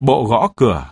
Bộ gõ cửa.